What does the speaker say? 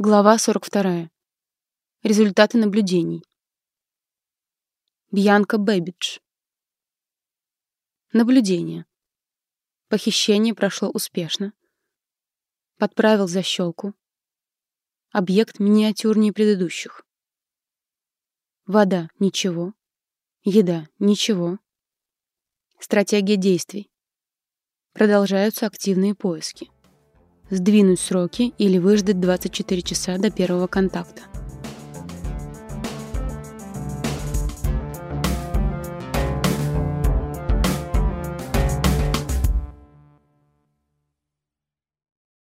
Глава 42. Результаты наблюдений. Бьянка Бэбидж. Наблюдение. Похищение прошло успешно. Подправил защелку. Объект миниатюрнее предыдущих. Вода — ничего. Еда — ничего. Стратегия действий. Продолжаются активные поиски сдвинуть сроки или выждать 24 часа до первого контакта.